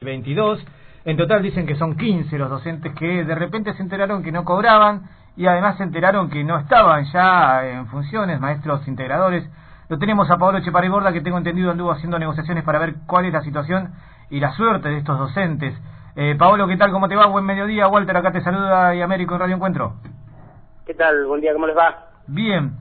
22. En total dicen que son 15 los docentes que de repente se enteraron que no cobraban y además se enteraron que no estaban ya en funciones, maestros integradores. Lo tenemos a Pablo Chepariborda, que tengo entendido anduvo haciendo negociaciones para ver cuál es la situación y la suerte de estos docentes. Eh, Pablo, ¿qué tal? ¿Cómo te va? Buen mediodía. Walter, acá te saluda y Américo en Radio Encuentro. ¿Qué tal? Buen día, ¿cómo les va? Bien.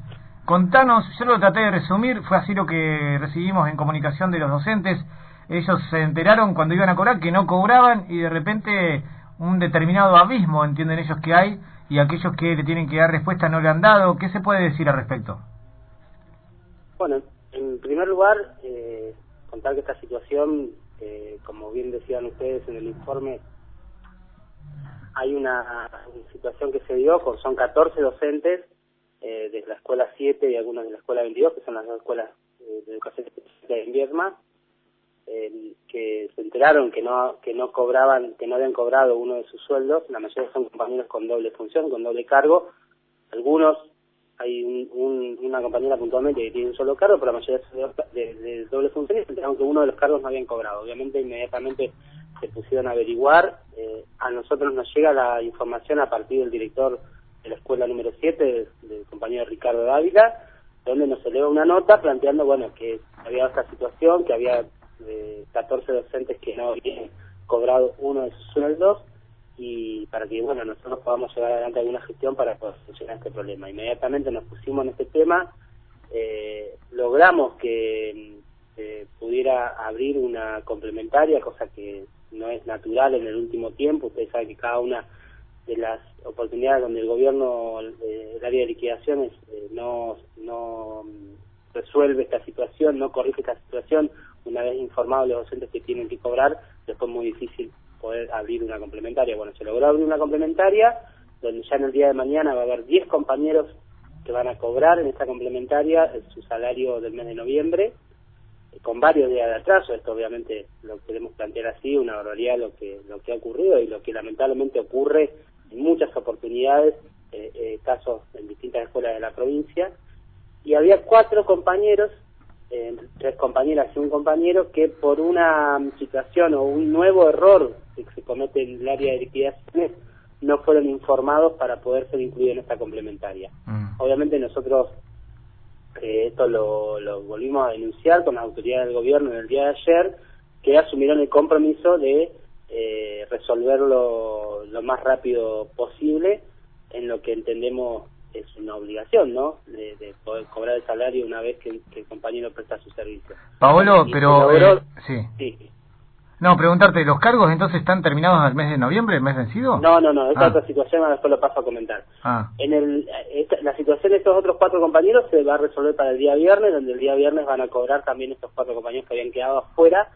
Contanos, yo lo traté de resumir, fue así lo que recibimos en comunicación de los docentes ellos se enteraron cuando iban a cobrar que no cobraban y de repente un determinado abismo entienden ellos que hay y aquellos que le tienen que dar respuesta no le han dado. ¿Qué se puede decir al respecto? Bueno, en primer lugar, eh, contar que esta situación, eh, como bien decían ustedes en el informe, hay una, situación que se dio, con, son 14 docentes eh, de la escuela 7 y algunos de la escuela 22, que son las dos escuelas de educación de invierno que se enteraron que no que no cobraban que no habían cobrado uno de sus sueldos la mayoría son compañeros con doble función con doble cargo. Algunos hay una compañera puntualmente que tiene un solo cargo pero la mayoría de, de, doble función y se enteraron que uno de los cargos no habían cobrado. Obviamente inmediatamente se pusieron a averiguar. Eh, a nosotros nos llega la información a partir del director de la escuela número 7 del compañero Ricardo Dávila donde nos eleva una nota planteando bueno que había esta situación que había de 14 docentes que no habían cobrado uno de sus sueldos y para que bueno nosotros podamos llevar adelante alguna gestión para solucionar este problema. Inmediatamente nos pusimos en este tema, eh, logramos que pudiera abrir una complementaria, cosa que no es natural en el último tiempo. Ustedes saben que cada una de las oportunidades donde el gobierno, eh, el área de liquidaciones, eh, no, no resuelve esta situación, no corrige esta situación, una vez informados los docentes que tienen que cobrar, después es muy difícil poder abrir una complementaria. Bueno, se logró abrir una complementaria, donde ya en el día de mañana va a haber 10 compañeros que van a cobrar en esta complementaria su salario del mes de noviembre, con varios días de atraso. Esto obviamente lo queremos plantear así, una barbaridad lo que, lo que ha ocurrido y lo que lamentablemente ocurre en muchas oportunidades, eh, eh, casos en distintas escuelas de la provincia. Y había cuatro compañeros eh, tres compañeras y un compañero que por una situación o un nuevo error que se comete en el área de liquidaciones no fueron informados para poder ser incluidos en esta complementaria. Mm. Obviamente nosotros eh, esto lo, lo, volvimos a denunciar con las autoridades del gobierno en el día de ayer, que asumieron el compromiso de eh, resolverlo lo más rápido posible en lo que entendemos es una obligación, ¿no? De, poder cobrar el salario una vez que, el compañero presta su servicio. Paolo, pero... Eh, sí. No, preguntarte, ¿los cargos entonces están terminados al mes de noviembre, el mes vencido? No, no, no, esta ah. otra situación después lo paso a comentar. Ah. En el, la situación de estos otros cuatro compañeros se va a resolver para el día viernes, donde el día viernes van a cobrar también estos cuatro compañeros que habían quedado afuera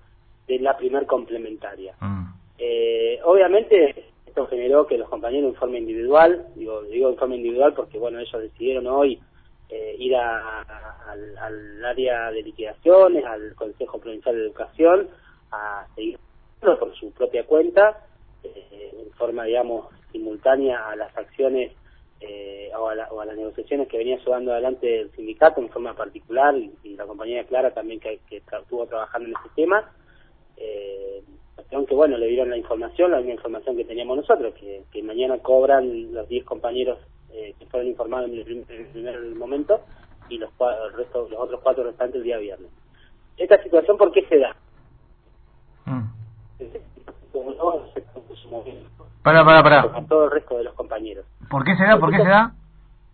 de la primer complementaria. Mm. Eh, obviamente esto generó que los compañeros en forma individual, digo, digo en forma individual porque bueno, ellos decidieron hoy eh, ir al, área de liquidaciones, al Consejo Provincial de Educación, a seguir por su propia cuenta, eh, en forma, digamos, simultánea a las acciones eh, o, a las negociaciones que venía llevando adelante el sindicato en forma particular y, la compañía Clara también que, que estuvo trabajando en ese tema. Eh, aunque bueno, le dieron la información, la misma información que teníamos nosotros, que, que mañana cobran los 10 compañeros eh, que fueron informados en el, primer, momento y los, el resto, los otros cuatro restantes el día viernes. Esta situación, ¿por qué se da? Mm. Para, para, para. Todo el resto de los compañeros. ¿Por qué se da? ¿Por qué se da?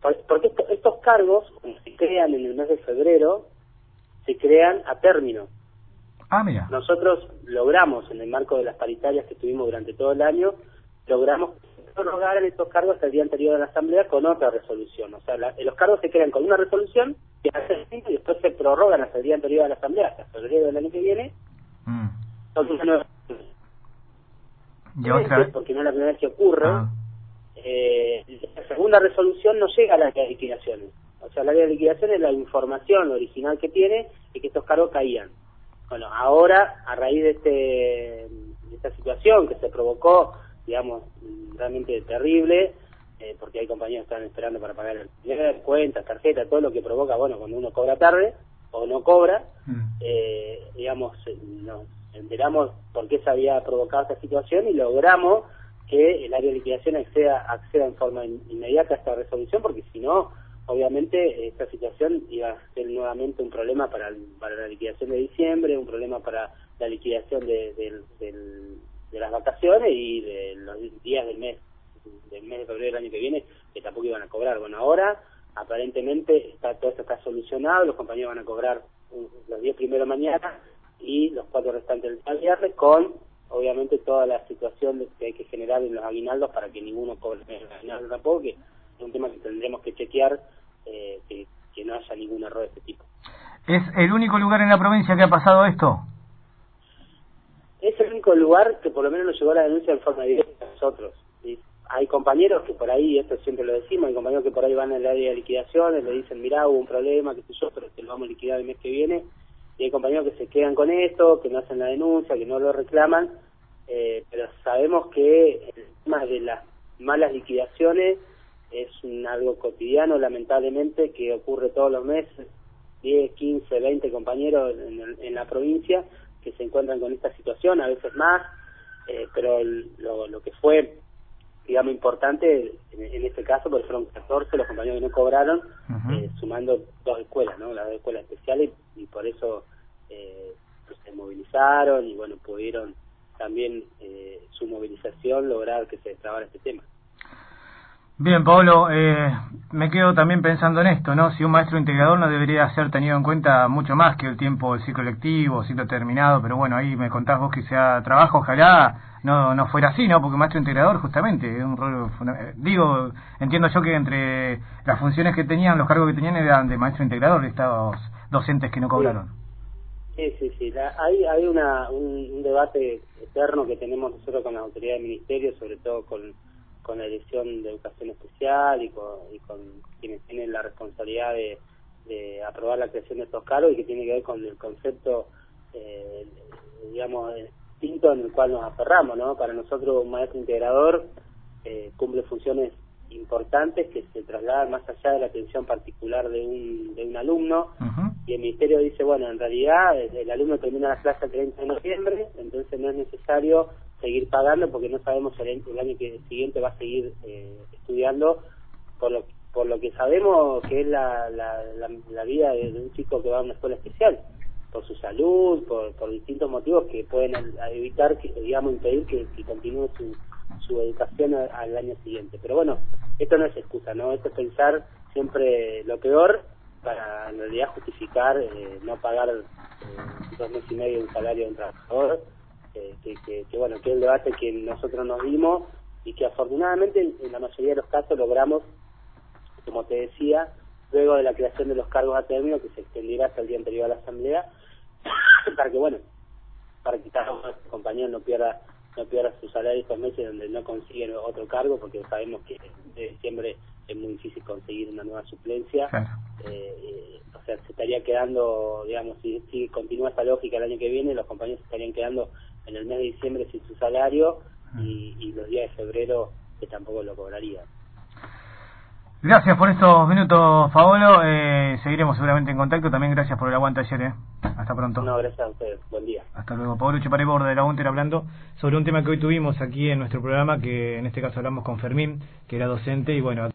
Porque estos cargos, como se crean en el mes de febrero, se crean a término. Ah, mira. Nosotros logramos, en el marco de las paritarias que tuvimos durante todo el año, logramos prorrogar estos cargos el día anterior de la Asamblea con otra resolución. O sea, los cargos se crean con una resolución que hace y después se prorrogan hasta el día anterior de la Asamblea, hasta febrero del año que viene. Mm. ¿Y otra Porque no es la primera vez que ocurre. Ah. Eh, la segunda resolución no llega a la de liquidaciones. O sea, la ley de liquidaciones, la información original que tiene es que estos cargos caían. Bueno, ahora, a raíz de, este, de esta situación que se provocó, digamos, realmente terrible, eh, porque hay compañías que están esperando para pagar el cuentas, tarjeta, todo lo que provoca, bueno, cuando uno cobra tarde o no cobra, mm. eh, digamos, enteramos por qué se había provocado esta situación y logramos que el área de liquidación acceda, acceda en forma inmediata a esta resolución, porque si no, obviamente esta situación iba a ser nuevamente un problema para, para la liquidación de diciembre, un problema para la liquidación de, de las vacaciones y de los días del mes, del mes de febrero del año que viene, que tampoco iban a cobrar. Bueno, ahora aparentemente está todo esto está solucionado, los compañeros van a cobrar los 10 primeros mañana y los cuatro restantes del viernes con obviamente toda la situación que hay que generar en los aguinaldos para que ninguno cobre el aguinaldo tampoco, que es un tema que tendremos que chequear eh, que, no haya ningún error de este tipo. ¿Es el único lugar en la provincia que ha pasado esto? Es el único lugar que por lo menos nos llegó la denuncia en forma directa a nosotros. Hay compañeros que por ahí, esto siempre lo decimos, hay compañeros que por ahí van al área de liquidaciones, le dicen, mirá, hubo un problema, qué sé yo, pero te lo vamos a liquidar el mes que viene, y hay compañeros que se quedan con esto, que no hacen la denuncia, que no lo reclaman, eh, pero sabemos que el tema de las malas liquidaciones es un, algo cotidiano, lamentablemente, que ocurre todos los meses, 10, 15, 20 compañeros en, la provincia que se encuentran con esta situación, a veces más, eh, pero lo, lo que fue digamos, importante en, este caso, porque fueron 14 los compañeros que no cobraron, eh, sumando dos escuelas, ¿no? Las dos escuelas especiales, y, por eso eh, pues, se movilizaron y, bueno, pudieron también eh, su movilización lograr que se destrabara este tema. Bien, Pablo, eh, me quedo también pensando en esto, ¿no? Si un maestro integrador no debería ser tenido en cuenta mucho más que el tiempo del ciclo lectivo, ciclo terminado, pero bueno, ahí me contás vos que sea trabajo, ojalá no no fuera así, ¿no? Porque maestro integrador justamente es un rol eh, digo, entiendo yo que entre las funciones que tenían, los cargos que tenían eran de maestro integrador, estos docentes que no cobraron. Sí, sí, sí, hay, hay una, un, debate eterno que tenemos nosotros con la autoridad del ministerio, sobre todo con con la dirección de educación especial y con, y con quienes tienen la responsabilidad de, de, aprobar la creación de estos cargos y que tiene que ver con el concepto, eh, digamos, distinto en el cual nos aferramos, ¿no? Para nosotros un maestro integrador eh, cumple funciones importantes que se trasladan más allá de la atención particular de un, de un alumno y el ministerio dice, bueno, en realidad el, alumno termina la clase el 30 de noviembre, entonces no es necesario seguir pagando porque no sabemos el, el año que, siguiente va a seguir eh, estudiando. Por lo por lo que sabemos que es la, la, la, vida de, un chico que va a una escuela especial por su salud por, por distintos motivos que pueden evitar que digamos impedir que, continúe su, su educación al, año siguiente. Pero bueno esto no es excusa no esto es pensar siempre lo peor para en realidad justificar eh, no pagar eh, dos meses y medio un salario de un trabajador que, que, bueno, que es el debate que nosotros nos dimos y que afortunadamente en, la mayoría de los casos logramos, como te decía, luego de la creación de los cargos a término que se extendiera hasta el día anterior a la asamblea, para que bueno, para que cada uno de los compañeros no pierda no pierda su salario estos meses donde no consiguen otro cargo porque sabemos que de diciembre es muy difícil conseguir una nueva suplencia. Eh, o sea se estaría quedando digamos si, si continúa esta lógica el año que viene los compañeros se estarían quedando en el mes de diciembre sin su salario y, los días de febrero que tampoco lo cobraría. Gracias por estos minutos, Paolo. Eh, seguiremos seguramente en contacto. También gracias por el aguante ayer. ¿eh? Hasta pronto. No, gracias a ustedes. Buen día. Hasta luego. Pablo Cheparebor de la UNTER hablando sobre un tema que hoy tuvimos aquí en nuestro programa, que en este caso hablamos con Fermín, que era docente y bueno.